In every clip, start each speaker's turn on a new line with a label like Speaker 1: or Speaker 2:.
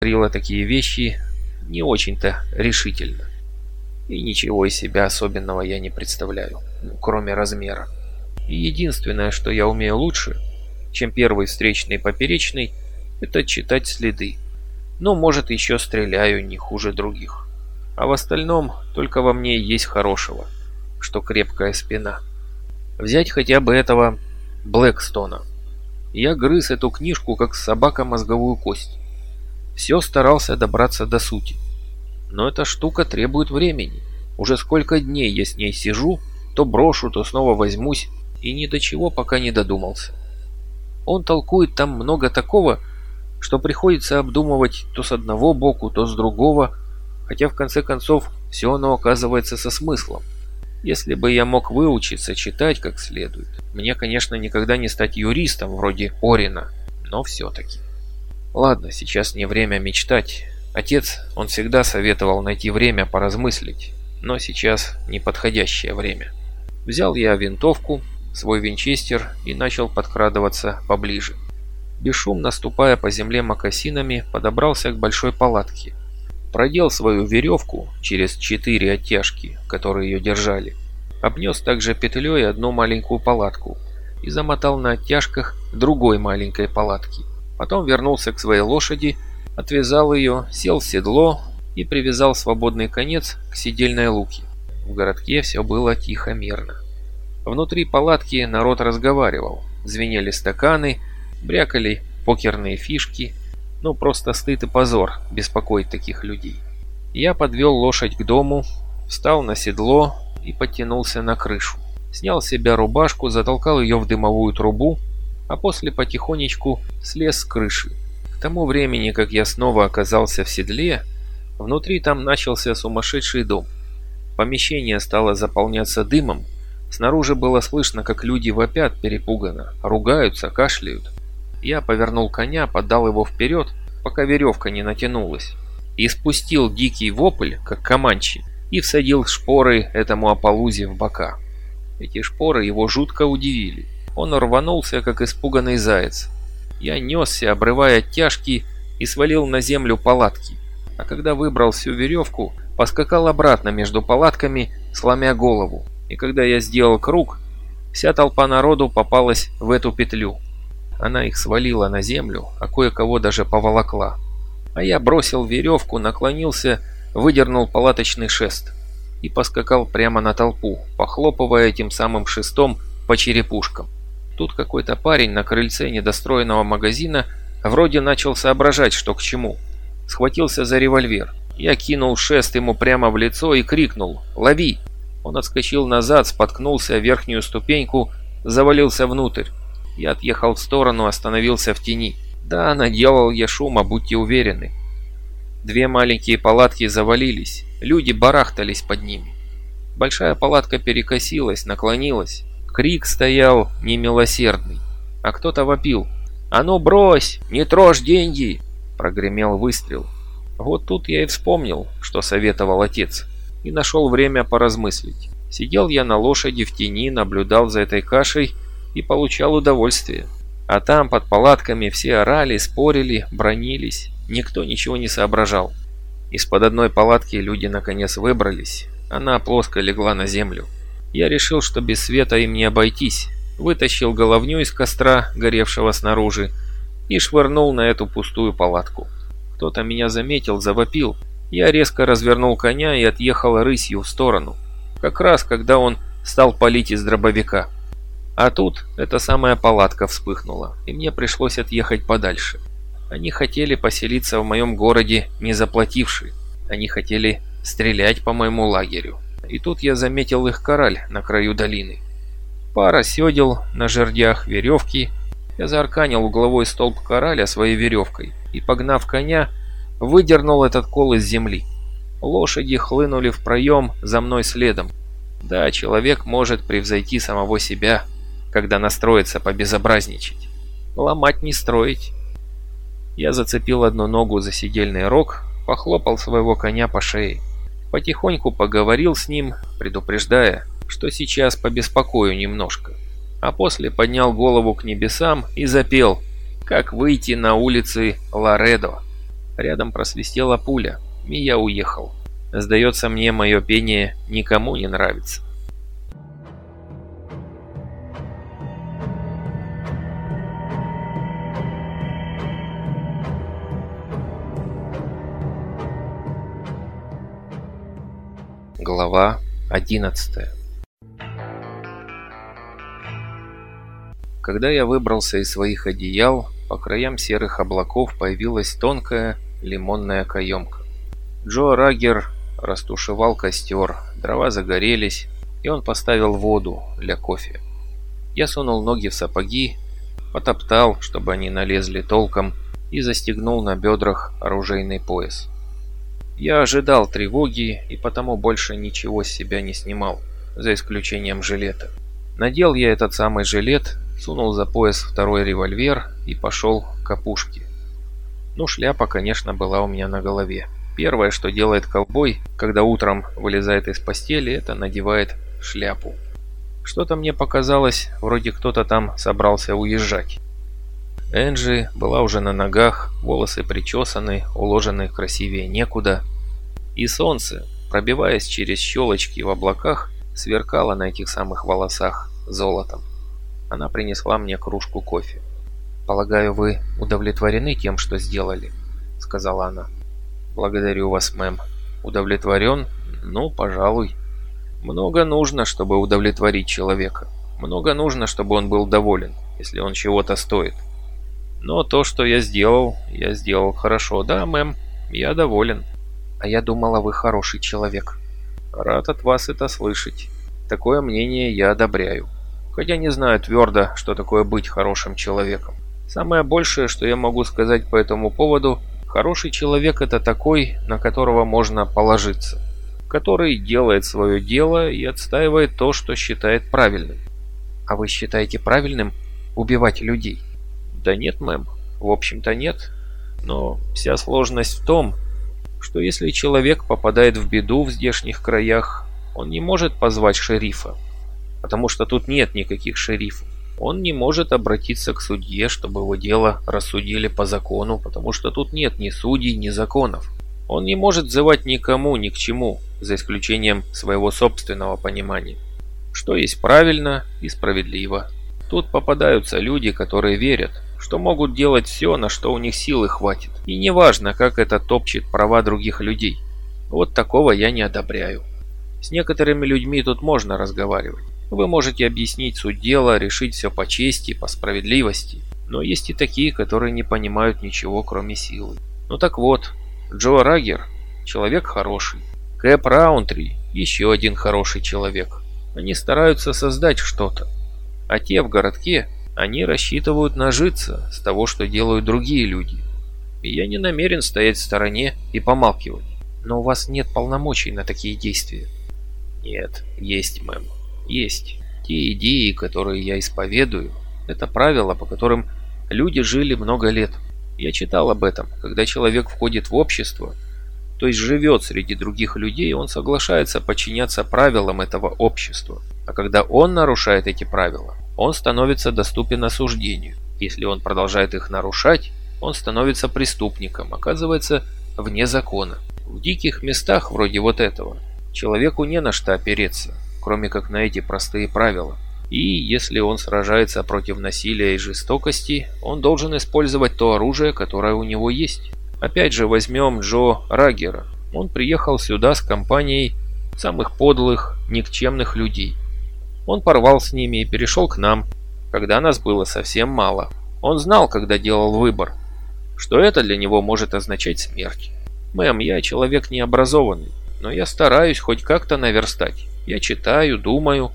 Speaker 1: говорила такие вещи не очень-то решительно. И ничего из себя особенного я не представляю, ну, кроме размера. И единственное, что я умею лучше, чем первый встречный поперечный, это читать следы. Ну, может, еще стреляю не хуже других. А в остальном только во мне есть хорошего, что крепкая спина. Взять хотя бы этого Блэкстона. Я грыз эту книжку, как собака мозговую кость. Все старался добраться до сути. Но эта штука требует времени. Уже сколько дней я с ней сижу, то брошу, то снова возьмусь, и ни до чего пока не додумался. Он толкует там много такого, что приходится обдумывать то с одного боку, то с другого, хотя в конце концов все оно оказывается со смыслом. Если бы я мог выучиться читать как следует, мне, конечно, никогда не стать юристом вроде Орина, но все-таки. Ладно, сейчас не время мечтать. Отец, он всегда советовал найти время поразмыслить, но сейчас неподходящее время. Взял я винтовку, свой винчестер и начал подкрадываться поближе. Бесшумно ступая по земле мокасинами, подобрался к большой палатке. Продел свою веревку через четыре оттяжки, которые ее держали. Обнес также петлей одну маленькую палатку и замотал на оттяжках другой маленькой палатки. Потом вернулся к своей лошади, отвязал ее, сел в седло и привязал свободный конец к сидельной луке. В городке все было тихо-мирно. Внутри палатки народ разговаривал, звенели стаканы, брякали покерные фишки. Ну, просто стыд и позор беспокоить таких людей. Я подвел лошадь к дому, встал на седло и подтянулся на крышу. Снял с себя рубашку, затолкал ее в дымовую трубу, а после потихонечку слез с крыши. К тому времени, как я снова оказался в седле, внутри там начался сумасшедший дом. Помещение стало заполняться дымом, снаружи было слышно, как люди вопят перепуганно, ругаются, кашляют. Я повернул коня, подал его вперед, пока веревка не натянулась, и спустил дикий вопль, как команчи, и всадил шпоры этому Аполузе в бока. Эти шпоры его жутко удивили. Он рванулся, как испуганный заяц. Я несся, обрывая тяжки, и свалил на землю палатки. А когда выбрал всю веревку, поскакал обратно между палатками, сломя голову. И когда я сделал круг, вся толпа народу попалась в эту петлю. Она их свалила на землю, а кое-кого даже поволокла. А я бросил веревку, наклонился, выдернул палаточный шест и поскакал прямо на толпу, похлопывая этим самым шестом по черепушкам. Тут какой-то парень на крыльце недостроенного магазина вроде начал соображать, что к чему. Схватился за револьвер. Я кинул шест ему прямо в лицо и крикнул «Лови!». Он отскочил назад, споткнулся о верхнюю ступеньку, завалился внутрь. Я отъехал в сторону, остановился в тени. Да, наделал я шума, будьте уверены. Две маленькие палатки завалились, люди барахтались под ними. Большая палатка перекосилась, наклонилась. Крик стоял немилосердный, а кто-то вопил. «А ну брось! Не трожь деньги!» Прогремел выстрел. Вот тут я и вспомнил, что советовал отец, и нашел время поразмыслить. Сидел я на лошади в тени, наблюдал за этой кашей и получал удовольствие. А там под палатками все орали, спорили, бронились, никто ничего не соображал. Из-под одной палатки люди наконец выбрались, она плоско легла на землю. Я решил, что без света им не обойтись, вытащил головню из костра, горевшего снаружи, и швырнул на эту пустую палатку. Кто-то меня заметил, завопил. Я резко развернул коня и отъехал рысью в сторону. Как раз, когда он стал палить из дробовика. А тут эта самая палатка вспыхнула, и мне пришлось отъехать подальше. Они хотели поселиться в моем городе, не заплативши. Они хотели стрелять по моему лагерю. И тут я заметил их кораль на краю долины. Пара седел на жердях веревки. Я заарканил угловой столб кораля своей веревкой и, погнав коня, выдернул этот кол из земли. Лошади хлынули в проем за мной следом. Да, человек может превзойти самого себя, когда настроится побезобразничать. Ломать не строить. Я зацепил одну ногу за сидельный рог, похлопал своего коня по шее. Потихоньку поговорил с ним, предупреждая, что сейчас побеспокою немножко. А после поднял голову к небесам и запел «Как выйти на улицы Ларедо». Рядом просвистела пуля, и я уехал. Сдается мне, мое пение никому не нравится. Глава 11 Когда я выбрался из своих одеял, по краям серых облаков появилась тонкая лимонная каемка. Джо Рагер растушевал костер, дрова загорелись, и он поставил воду для кофе. Я сунул ноги в сапоги, потоптал, чтобы они налезли толком, и застегнул на бедрах оружейный пояс. Я ожидал тревоги и потому больше ничего с себя не снимал, за исключением жилета. Надел я этот самый жилет сунул за пояс второй револьвер и пошел к опушке. Ну, шляпа, конечно, была у меня на голове. Первое, что делает ковбой, когда утром вылезает из постели, это надевает шляпу. Что-то мне показалось, вроде кто-то там собрался уезжать. Энджи была уже на ногах, волосы причесаны, уложены красивее некуда. И солнце, пробиваясь через щелочки в облаках, сверкало на этих самых волосах золотом. Она принесла мне кружку кофе. «Полагаю, вы удовлетворены тем, что сделали?» — сказала она. «Благодарю вас, мэм. Удовлетворен? Ну, пожалуй. Много нужно, чтобы удовлетворить человека. Много нужно, чтобы он был доволен, если он чего-то стоит. Но то, что я сделал, я сделал хорошо. Да, мэм, я доволен. А я думала, вы хороший человек. Рад от вас это слышать. Такое мнение я одобряю хотя не знаю твердо, что такое быть хорошим человеком. Самое большее, что я могу сказать по этому поводу, хороший человек это такой, на которого можно положиться, который делает свое дело и отстаивает то, что считает правильным. А вы считаете правильным убивать людей? Да нет, мэм, в общем-то нет. Но вся сложность в том, что если человек попадает в беду в здешних краях, он не может позвать шерифа, потому что тут нет никаких шерифов. Он не может обратиться к судье, чтобы его дело рассудили по закону, потому что тут нет ни судей, ни законов. Он не может взывать никому, ни к чему, за исключением своего собственного понимания. Что есть правильно и справедливо. Тут попадаются люди, которые верят, что могут делать все, на что у них силы хватит. И неважно, как это топчет права других людей. Вот такого я не одобряю. С некоторыми людьми тут можно разговаривать. Вы можете объяснить суть дела, решить все по чести, по справедливости. Но есть и такие, которые не понимают ничего, кроме силы. Ну так вот, Джо Рагер – человек хороший. Кэп Раунтри – еще один хороший человек. Они стараются создать что-то. А те в городке, они рассчитывают нажиться с того, что делают другие люди. И я не намерен стоять в стороне и помалкивать. Но у вас нет полномочий на такие действия. Нет, есть, мэм. Есть. Те идеи, которые я исповедую, это правила, по которым люди жили много лет. Я читал об этом. Когда человек входит в общество, то есть живет среди других людей, он соглашается подчиняться правилам этого общества. А когда он нарушает эти правила, он становится доступен осуждению. Если он продолжает их нарушать, он становится преступником, оказывается вне закона. В диких местах вроде вот этого человеку не на что опереться кроме как на эти простые правила. И если он сражается против насилия и жестокости, он должен использовать то оружие, которое у него есть. Опять же возьмем Джо Рагера. Он приехал сюда с компанией самых подлых, никчемных людей. Он порвал с ними и перешел к нам, когда нас было совсем мало. Он знал, когда делал выбор, что это для него может означать смерть. Мэм, я человек необразованный, но я стараюсь хоть как-то наверстать. Я читаю, думаю.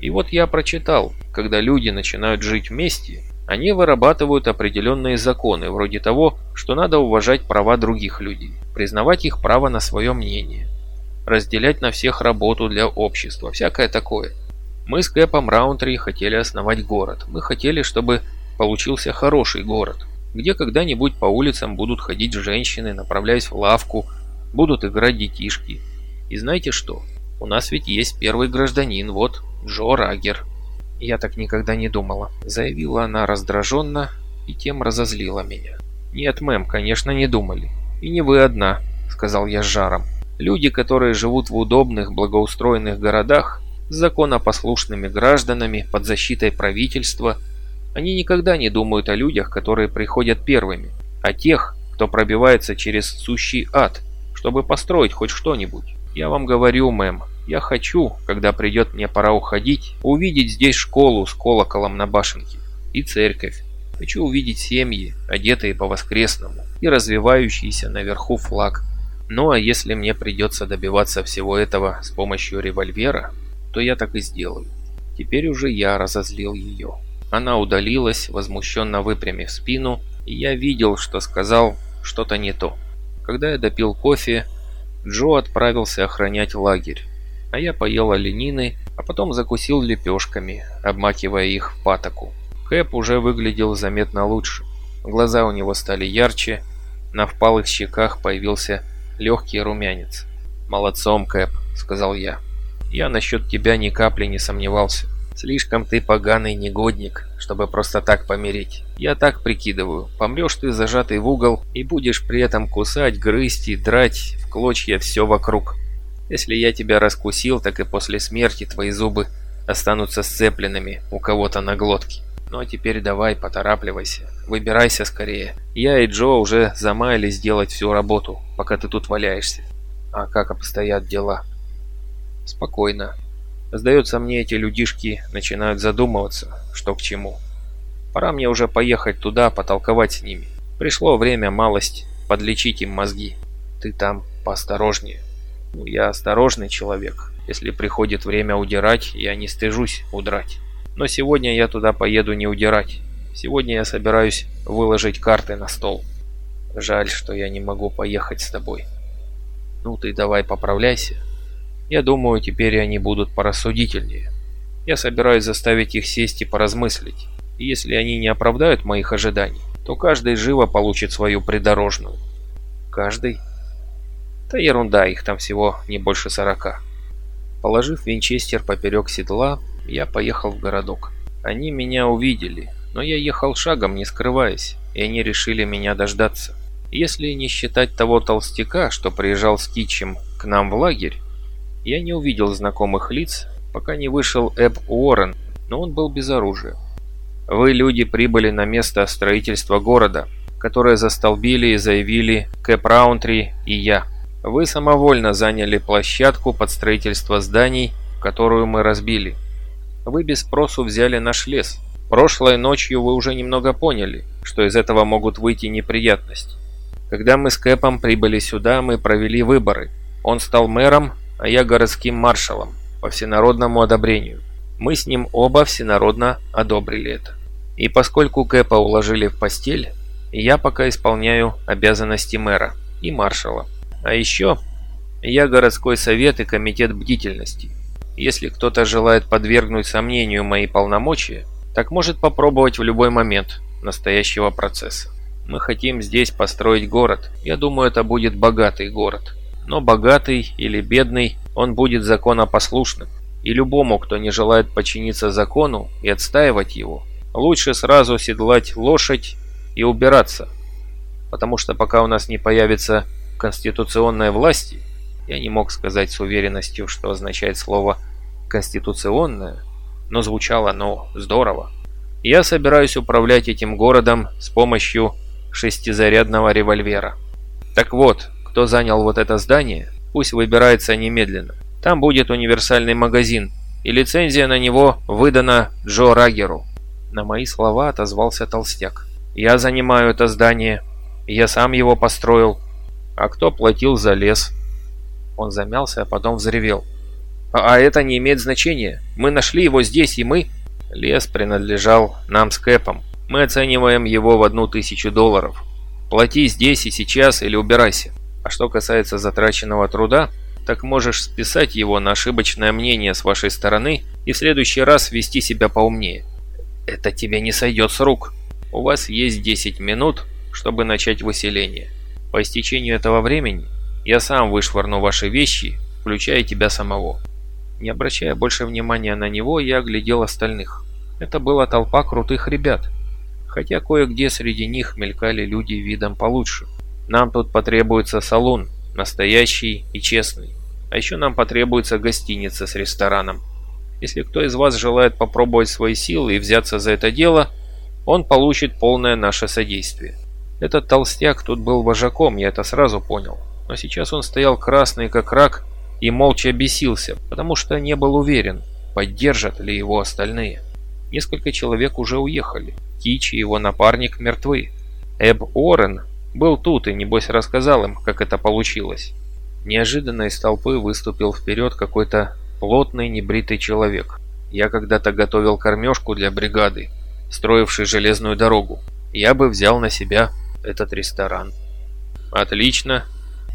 Speaker 1: И вот я прочитал, когда люди начинают жить вместе, они вырабатывают определенные законы, вроде того, что надо уважать права других людей, признавать их право на свое мнение, разделять на всех работу для общества, всякое такое. Мы с Кэпом Раунтри хотели основать город. Мы хотели, чтобы получился хороший город, где когда-нибудь по улицам будут ходить женщины, направляясь в лавку, будут играть детишки. И знаете что? У нас ведь есть первый гражданин, вот, Джо Рагер». «Я так никогда не думала», — заявила она раздраженно и тем разозлила меня. «Нет, мэм, конечно, не думали. «И не вы одна», — сказал я с жаром. «Люди, которые живут в удобных, благоустроенных городах, с законопослушными гражданами, под защитой правительства, они никогда не думают о людях, которые приходят первыми, о тех, кто пробивается через сущий ад, чтобы построить хоть что-нибудь. Я вам говорю, мэм, я хочу, когда придет мне пора уходить, увидеть здесь школу с колоколом на башенке и церковь. Хочу увидеть семьи, одетые по-воскресному, и развивающийся наверху флаг. Ну а если мне придется добиваться всего этого с помощью револьвера, то я так и сделаю. Теперь уже я разозлил ее. Она удалилась, возмущенно выпрямив спину, и я видел, что сказал что-то не то. Когда я допил кофе, Джо отправился охранять лагерь, а я поел оленины, а потом закусил лепешками, обмакивая их в патоку. Кэп уже выглядел заметно лучше. Глаза у него стали ярче, на впалых щеках появился легкий румянец. «Молодцом, Кэп», — сказал я. «Я насчет тебя ни капли не сомневался. Слишком ты поганый негодник, чтобы просто так помереть. Я так прикидываю, помрешь ты зажатый в угол и будешь при этом кусать, грызть и драть в клочья все вокруг. Если я тебя раскусил, так и после смерти твои зубы останутся сцепленными у кого-то на глотке. Ну а теперь давай, поторапливайся. Выбирайся скорее. Я и Джо уже замаялись сделать всю работу, пока ты тут валяешься. А как обстоят дела? Спокойно. Сдается мне, эти людишки начинают задумываться, что к чему. Пора мне уже поехать туда, потолковать с ними. Пришло время малость подлечить им мозги. Ты там поосторожнее. Ну, я осторожный человек. Если приходит время удирать, я не стыжусь удрать. Но сегодня я туда поеду не удирать. Сегодня я собираюсь выложить карты на стол. Жаль, что я не могу поехать с тобой. Ну ты давай поправляйся. Я думаю, теперь они будут порассудительнее. Я собираюсь заставить их сесть и поразмыслить. И если они не оправдают моих ожиданий, то каждый живо получит свою придорожную. Каждый? Да ерунда, их там всего не больше сорока. Положив винчестер поперек седла, я поехал в городок. Они меня увидели, но я ехал шагом, не скрываясь, и они решили меня дождаться. Если не считать того толстяка, что приезжал с Кичем к нам в лагерь, я не увидел знакомых лиц, пока не вышел Эб Уоррен, но он был без оружия. Вы, люди, прибыли на место строительства города, которое застолбили и заявили Кэп Раунтри и я. Вы самовольно заняли площадку под строительство зданий, которую мы разбили. Вы без спросу взяли наш лес. Прошлой ночью вы уже немного поняли, что из этого могут выйти неприятности. Когда мы с Кэпом прибыли сюда, мы провели выборы. Он стал мэром, а я городским маршалом, по всенародному одобрению. Мы с ним оба всенародно одобрили это. И поскольку Кэпа уложили в постель, я пока исполняю обязанности мэра и маршала. А еще я городской совет и комитет бдительности. Если кто-то желает подвергнуть сомнению мои полномочия, так может попробовать в любой момент настоящего процесса. Мы хотим здесь построить город. Я думаю, это будет богатый город. Но богатый или бедный, он будет законопослушным. И любому, кто не желает подчиниться закону и отстаивать его, лучше сразу седлать лошадь и убираться. Потому что пока у нас не появится конституционной власти, я не мог сказать с уверенностью, что означает слово конституционное, но звучало оно здорово. Я собираюсь управлять этим городом с помощью шестизарядного револьвера. Так вот, кто занял вот это здание, пусть выбирается немедленно. Там будет универсальный магазин, и лицензия на него выдана Джо Рагеру. На мои слова отозвался толстяк. Я занимаю это здание, я сам его построил. А кто платил за лес? Он замялся, а потом взревел. А, а это не имеет значения. Мы нашли его здесь, и мы... Лес принадлежал нам с Кэпом. Мы оцениваем его в одну тысячу долларов. Плати здесь и сейчас или убирайся. А что касается затраченного труда, так можешь списать его на ошибочное мнение с вашей стороны и в следующий раз вести себя поумнее. Это тебе не сойдет с рук. У вас есть 10 минут, чтобы начать выселение. По истечению этого времени я сам вышвырну ваши вещи, включая тебя самого. Не обращая больше внимания на него, я оглядел остальных. Это была толпа крутых ребят, хотя кое-где среди них мелькали люди видом получше. Нам тут потребуется салон, настоящий и честный. А еще нам потребуется гостиница с рестораном. Если кто из вас желает попробовать свои силы и взяться за это дело, он получит полное наше содействие. Этот толстяк тут был вожаком, я это сразу понял. Но сейчас он стоял красный как рак и молча бесился, потому что не был уверен, поддержат ли его остальные. Несколько человек уже уехали. Кичи и его напарник мертвы. Эб Орен был тут и, небось, рассказал им, как это получилось. Неожиданно из толпы выступил вперед какой-то плотный небритый человек. Я когда-то готовил кормежку для бригады, строившей железную дорогу. Я бы взял на себя этот ресторан. Отлично.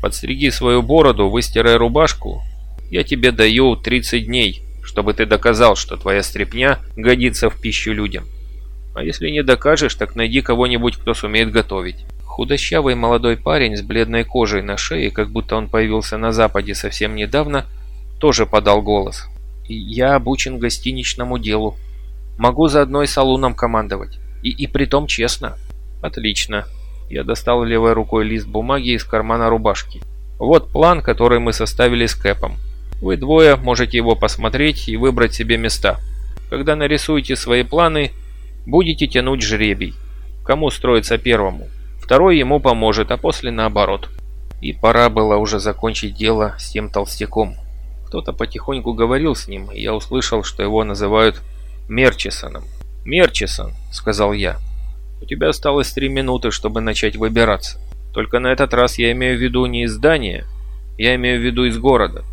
Speaker 1: Подстриги свою бороду, выстирай рубашку. Я тебе даю 30 дней, чтобы ты доказал, что твоя стряпня годится в пищу людям. А если не докажешь, так найди кого-нибудь, кто сумеет готовить. Худощавый молодой парень с бледной кожей на шее, как будто он появился на Западе совсем недавно, тоже подал голос. «Я обучен гостиничному делу. Могу заодно и салуном командовать. И, и притом честно». «Отлично». Я достал левой рукой лист бумаги из кармана рубашки. «Вот план, который мы составили с Кэпом. Вы двое можете его посмотреть и выбрать себе места. Когда нарисуете свои планы, будете тянуть жребий. Кому строится первому? Второй ему поможет, а после наоборот. И пора было уже закончить дело с тем толстяком. Кто-то потихоньку говорил с ним, и я услышал, что его называют Мерчисоном. «Мерчисон», — сказал я, — «у тебя осталось три минуты, чтобы начать выбираться. Только на этот раз я имею в виду не из здания, я имею в виду из города.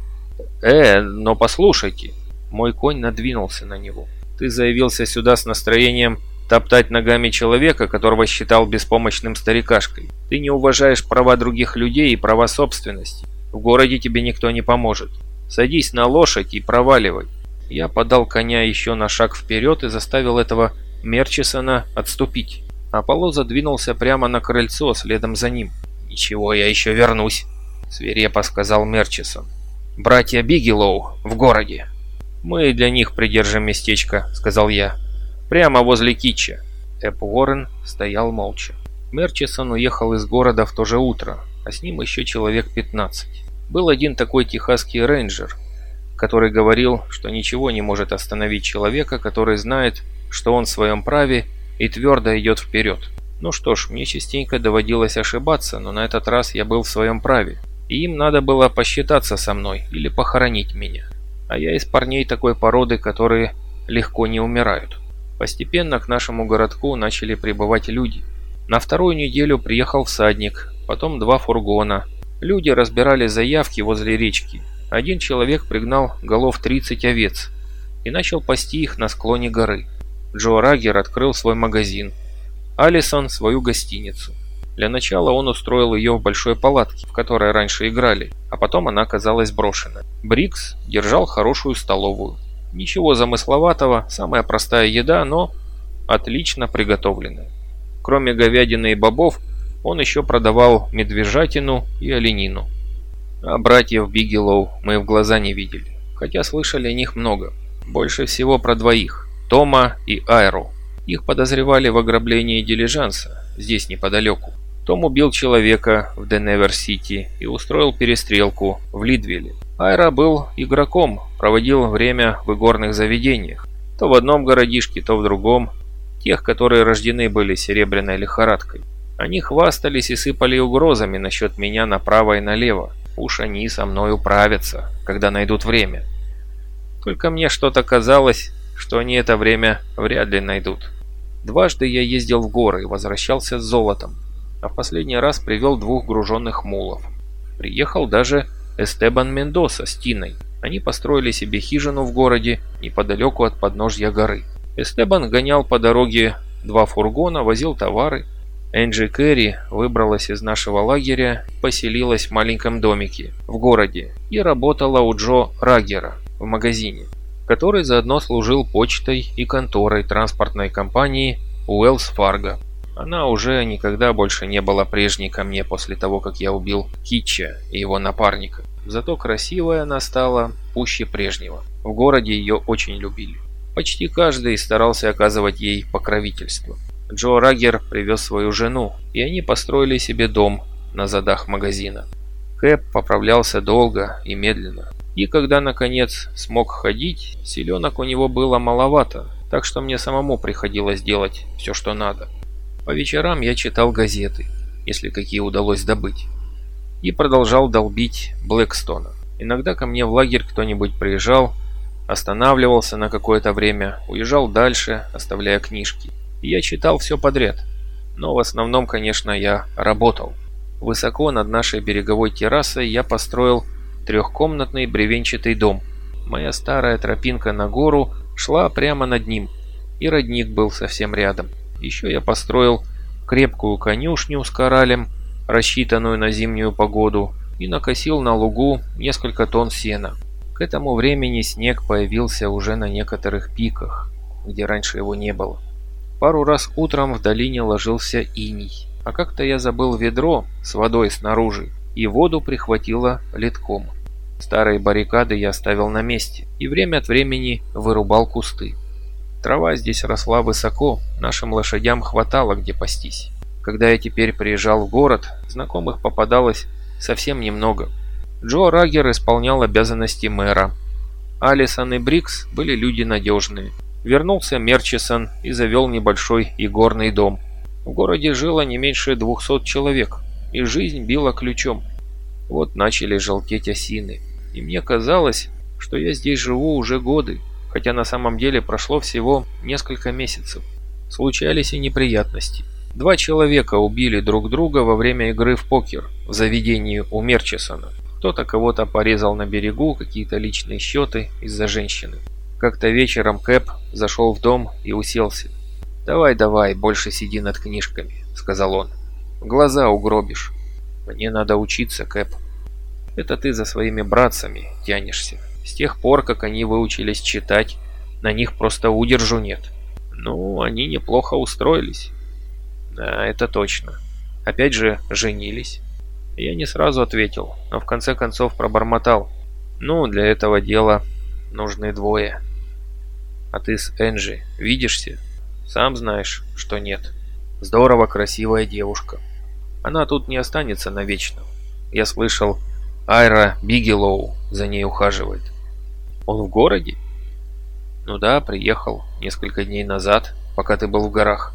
Speaker 1: «Э, но послушайте!» Мой конь надвинулся на него. «Ты заявился сюда с настроением топтать ногами человека, которого считал беспомощным старикашкой. Ты не уважаешь права других людей и права собственности. В городе тебе никто не поможет. Садись на лошадь и проваливай». Я подал коня еще на шаг вперед и заставил этого Мерчисона отступить. Аполло задвинулся прямо на крыльцо следом за ним. «Ничего, я еще вернусь», — свирепо сказал Мерчисон. «Братья Бигелоу в городе». «Мы для них придержим местечко», — сказал я. «Прямо возле Китча». Эп Уоррен стоял молча. Мерчисон уехал из города в то же утро, а с ним еще человек 15. Был один такой техасский рейнджер, который говорил, что ничего не может остановить человека, который знает, что он в своем праве и твердо идет вперед. Ну что ж, мне частенько доводилось ошибаться, но на этот раз я был в своем праве и им надо было посчитаться со мной или похоронить меня. А я из парней такой породы, которые легко не умирают. Постепенно к нашему городку начали прибывать люди. На вторую неделю приехал всадник, потом два фургона. Люди разбирали заявки возле речки. Один человек пригнал голов 30 овец и начал пасти их на склоне горы. Джо Рагер открыл свой магазин. Алисон свою гостиницу. Для начала он устроил ее в большой палатке, в которой раньше играли, а потом она оказалась брошена. Брикс держал хорошую столовую. Ничего замысловатого, самая простая еда, но отлично приготовленная. Кроме говядины и бобов, он еще продавал медвежатину и оленину. А братьев Бигелоу мы в глаза не видели, хотя слышали о них много. Больше всего про двоих – Тома и Айру. Их подозревали в ограблении дилижанса, здесь неподалеку. Том убил человека в Деневер-Сити и устроил перестрелку в Лидвилле. Айра был игроком, проводил время в игорных заведениях. То в одном городишке, то в другом. Тех, которые рождены были серебряной лихорадкой. Они хвастались и сыпали угрозами насчет меня направо и налево. Уж они со мной управятся, когда найдут время. Только мне что-то казалось, что они это время вряд ли найдут. Дважды я ездил в горы и возвращался с золотом а в последний раз привел двух груженных мулов. Приехал даже Эстебан Мендоса с Тиной. Они построили себе хижину в городе неподалеку от подножья горы. Эстебан гонял по дороге два фургона, возил товары. Энджи Керри выбралась из нашего лагеря, поселилась в маленьком домике в городе и работала у Джо Рагера в магазине, который заодно служил почтой и конторой транспортной компании Уэллс Фарго. Она уже никогда больше не была прежней ко мне после того, как я убил Китча и его напарника. Зато красивая она стала пуще прежнего. В городе ее очень любили. Почти каждый старался оказывать ей покровительство. Джо Рагер привез свою жену, и они построили себе дом на задах магазина. Кэп поправлялся долго и медленно. И когда, наконец, смог ходить, селенок у него было маловато, так что мне самому приходилось делать все, что надо. По вечерам я читал газеты, если какие удалось добыть, и продолжал долбить Блэкстона. Иногда ко мне в лагерь кто-нибудь приезжал, останавливался на какое-то время, уезжал дальше, оставляя книжки. И я читал все подряд. Но в основном, конечно, я работал. Высоко над нашей береговой террасой я построил трехкомнатный бревенчатый дом. Моя старая тропинка на гору шла прямо над ним, и родник был совсем рядом. Еще я построил крепкую конюшню с коралем, рассчитанную на зимнюю погоду, и накосил на лугу несколько тонн сена. К этому времени снег появился уже на некоторых пиках, где раньше его не было. Пару раз утром в долине ложился иней, а как-то я забыл ведро с водой снаружи, и воду прихватило литком. Старые баррикады я оставил на месте и время от времени вырубал кусты. Трава здесь росла высоко, нашим лошадям хватало где пастись. Когда я теперь приезжал в город, знакомых попадалось совсем немного. Джо Рагер исполнял обязанности мэра. Алисон и Брикс были люди надежные. Вернулся Мерчисон и завел небольшой игорный дом. В городе жило не меньше двухсот человек, и жизнь била ключом. Вот начали желтеть осины, и мне казалось, что я здесь живу уже годы, хотя на самом деле прошло всего несколько месяцев. Случались и неприятности. Два человека убили друг друга во время игры в покер в заведении у Мерчисона. Кто-то кого-то порезал на берегу, какие-то личные счеты из-за женщины. Как-то вечером Кэп зашел в дом и уселся. «Давай, давай, больше сиди над книжками», — сказал он. «Глаза угробишь. Мне надо учиться, Кэп». «Это ты за своими братцами тянешься. С тех пор, как они выучились читать, на них просто удержу нет». «Ну, они неплохо устроились». Да, это точно. Опять же, женились. Я не сразу ответил, но в конце концов пробормотал. Ну, для этого дела нужны двое. А ты с Энджи видишься? Сам знаешь, что нет. Здорово красивая девушка. Она тут не останется навечно. Я слышал, Айра Бигелоу за ней ухаживает. Он в городе? Ну да, приехал несколько дней назад, пока ты был в горах.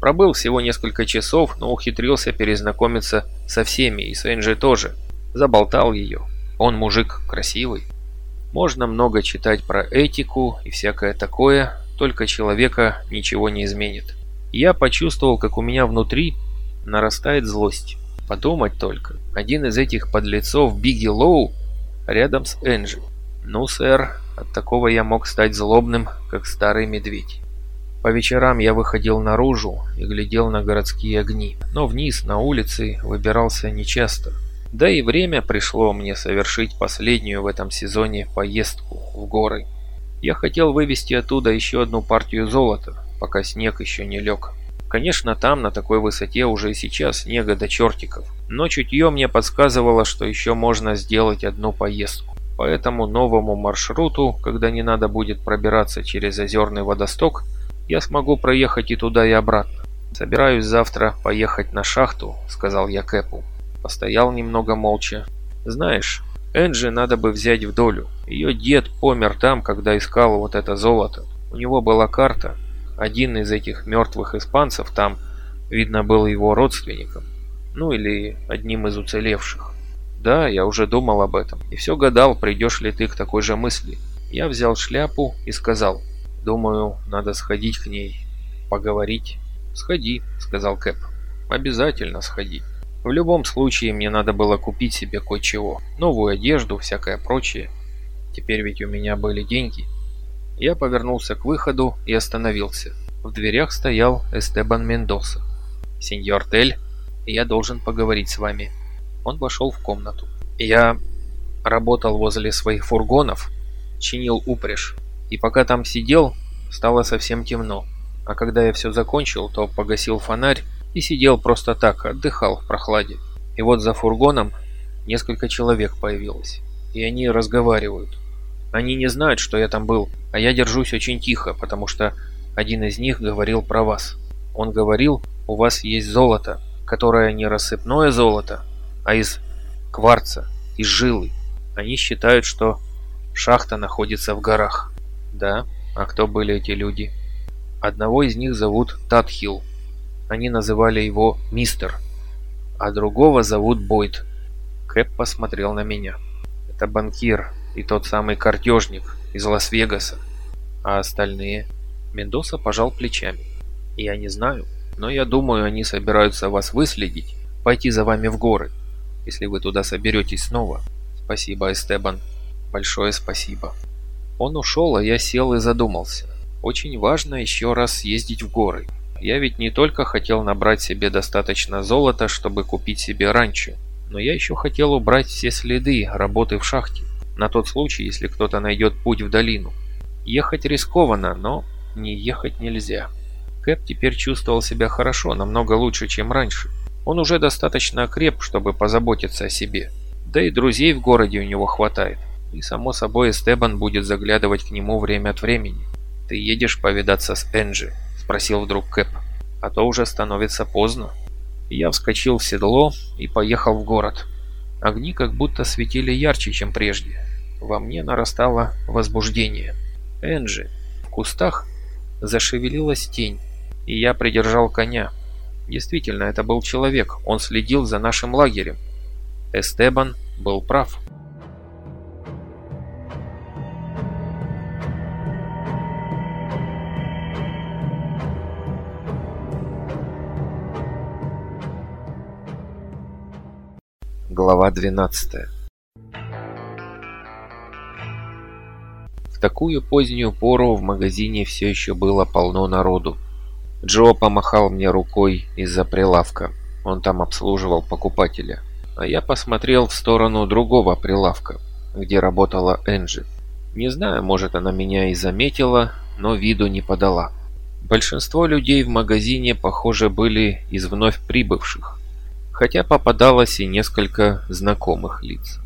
Speaker 1: Пробыл всего несколько часов, но ухитрился перезнакомиться со всеми, и с Энджи тоже. Заболтал ее. Он мужик красивый. Можно много читать про этику и всякое такое, только человека ничего не изменит. Я почувствовал, как у меня внутри нарастает злость. Подумать только, один из этих подлецов Бигги Лоу рядом с Энджи. Ну, сэр, от такого я мог стать злобным, как старый медведь. По вечерам я выходил наружу и глядел на городские огни, но вниз на улицы выбирался нечасто. Да и время пришло мне совершить последнюю в этом сезоне поездку в горы. Я хотел вывести оттуда еще одну партию золота, пока снег еще не лег. Конечно, там, на такой высоте, уже и сейчас снега до чертиков. Но чутье мне подсказывало, что еще можно сделать одну поездку. По этому новому маршруту, когда не надо будет пробираться через озерный водосток, я смогу проехать и туда, и обратно. Собираюсь завтра поехать на шахту, сказал я Кэпу. Постоял немного молча. Знаешь, Энджи надо бы взять в долю. Ее дед помер там, когда искал вот это золото. У него была карта. Один из этих мертвых испанцев там, видно, был его родственником. Ну или одним из уцелевших. Да, я уже думал об этом. И все гадал, придешь ли ты к такой же мысли. Я взял шляпу и сказал, Думаю, надо сходить к ней, поговорить. Сходи, сказал Кэп. Обязательно сходи. В любом случае мне надо было купить себе кое-чего. Новую одежду, всякое прочее. Теперь ведь у меня были деньги. Я повернулся к выходу и остановился. В дверях стоял Эстебан Мендоса. «Сеньор Тель, я должен поговорить с вами». Он вошел в комнату. Я работал возле своих фургонов, чинил упряжь. И пока там сидел, стало совсем темно. А когда я все закончил, то погасил фонарь и сидел просто так, отдыхал в прохладе. И вот за фургоном несколько человек появилось. И они разговаривают. Они не знают, что я там был, а я держусь очень тихо, потому что один из них говорил про вас. Он говорил, у вас есть золото, которое не рассыпное золото, а из кварца, из жилы. Они считают, что шахта находится в горах. Да, а кто были эти люди? Одного из них зовут Татхил. Они называли его Мистер. А другого зовут Бойд. Кэп посмотрел на меня. Это банкир и тот самый картежник из Лас-Вегаса. А остальные? Мендоса пожал плечами. Я не знаю, но я думаю, они собираются вас выследить, пойти за вами в горы, если вы туда соберетесь снова. Спасибо, Эстебан. Большое спасибо. Он ушел, а я сел и задумался. Очень важно еще раз съездить в горы. Я ведь не только хотел набрать себе достаточно золота, чтобы купить себе ранчо, но я еще хотел убрать все следы работы в шахте, на тот случай, если кто-то найдет путь в долину. Ехать рискованно, но не ехать нельзя. Кэп теперь чувствовал себя хорошо, намного лучше, чем раньше. Он уже достаточно окреп, чтобы позаботиться о себе. Да и друзей в городе у него хватает. И само собой Эстебан будет заглядывать к нему время от времени. «Ты едешь повидаться с Энджи?» – спросил вдруг Кэп. «А то уже становится поздно». Я вскочил в седло и поехал в город. Огни как будто светили ярче, чем прежде. Во мне нарастало возбуждение. Энджи. В кустах зашевелилась тень, и я придержал коня. Действительно, это был человек, он следил за нашим лагерем. Эстебан был прав. Глава 12 В такую позднюю пору в магазине все еще было полно народу. Джо помахал мне рукой из-за прилавка. Он там обслуживал покупателя. А я посмотрел в сторону другого прилавка, где работала Энджи. Не знаю, может она меня и заметила, но виду не подала. Большинство людей в магазине, похоже, были из вновь прибывших хотя попадалось и несколько знакомых лиц.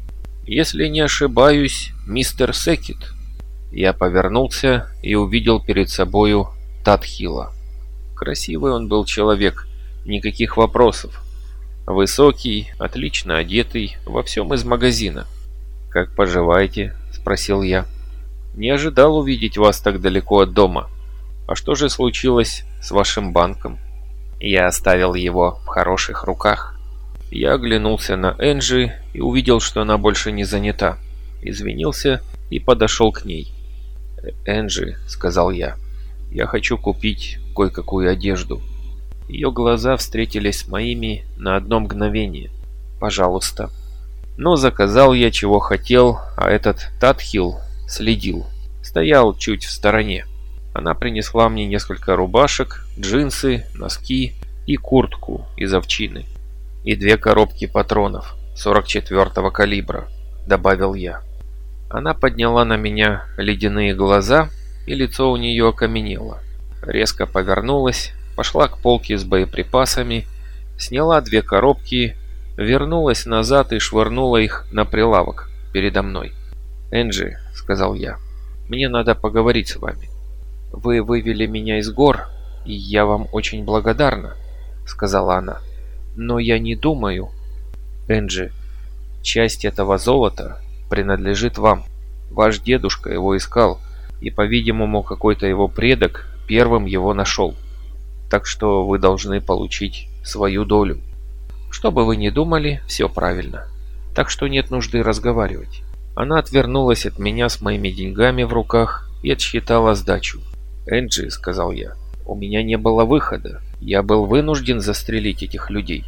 Speaker 1: «Если не ошибаюсь, мистер Секит». Я повернулся и увидел перед собою Татхила. Красивый он был человек, никаких вопросов. Высокий, отлично одетый, во всем из магазина. «Как поживаете?» – спросил я. «Не ожидал увидеть вас так далеко от дома. А что же случилось с вашим банком?» Я оставил его в хороших руках. Я оглянулся на Энджи и увидел, что она больше не занята. Извинился и подошел к ней. «Энджи», — сказал я, — «я хочу купить кое-какую одежду». Ее глаза встретились с моими на одно мгновение. «Пожалуйста». Но заказал я чего хотел, а этот Татхил следил. Стоял чуть в стороне. Она принесла мне несколько рубашек, джинсы, носки и куртку из овчины и две коробки патронов 44-го калибра», — добавил я. Она подняла на меня ледяные глаза, и лицо у нее окаменело. Резко повернулась, пошла к полке с боеприпасами, сняла две коробки, вернулась назад и швырнула их на прилавок передо мной. «Энджи», — сказал я, — «мне надо поговорить с вами. Вы вывели меня из гор, и я вам очень благодарна», — сказала она. Но я не думаю... Энджи, часть этого золота принадлежит вам. Ваш дедушка его искал, и, по-видимому, какой-то его предок первым его нашел. Так что вы должны получить свою долю. Что бы вы ни думали, все правильно. Так что нет нужды разговаривать. Она отвернулась от меня с моими деньгами в руках и отсчитала сдачу. «Энджи», — сказал я, — «у меня не было выхода. Я был вынужден застрелить этих людей.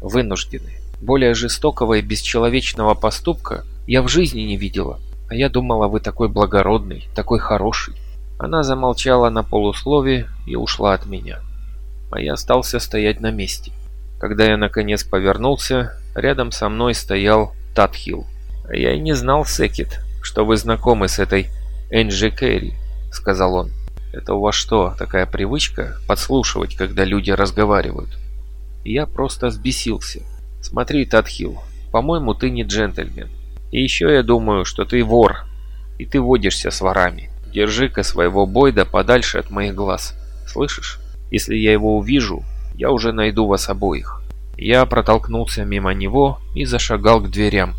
Speaker 1: Вынуждены. Более жестокого и бесчеловечного поступка я в жизни не видела. А я думала, вы такой благородный, такой хороший. Она замолчала на полуслове и ушла от меня. А я остался стоять на месте. Когда я наконец повернулся, рядом со мной стоял Татхил. «А я и не знал, Секит, что вы знакомы с этой Энджи Кэрри», — сказал он. «Это у вас что, такая привычка подслушивать, когда люди разговаривают?» Я просто взбесился. «Смотри, Татхил, по-моему, ты не джентльмен. И еще я думаю, что ты вор, и ты водишься с ворами. Держи-ка своего Бойда подальше от моих глаз. Слышишь? Если я его увижу, я уже найду вас обоих». Я протолкнулся мимо него и зашагал к дверям.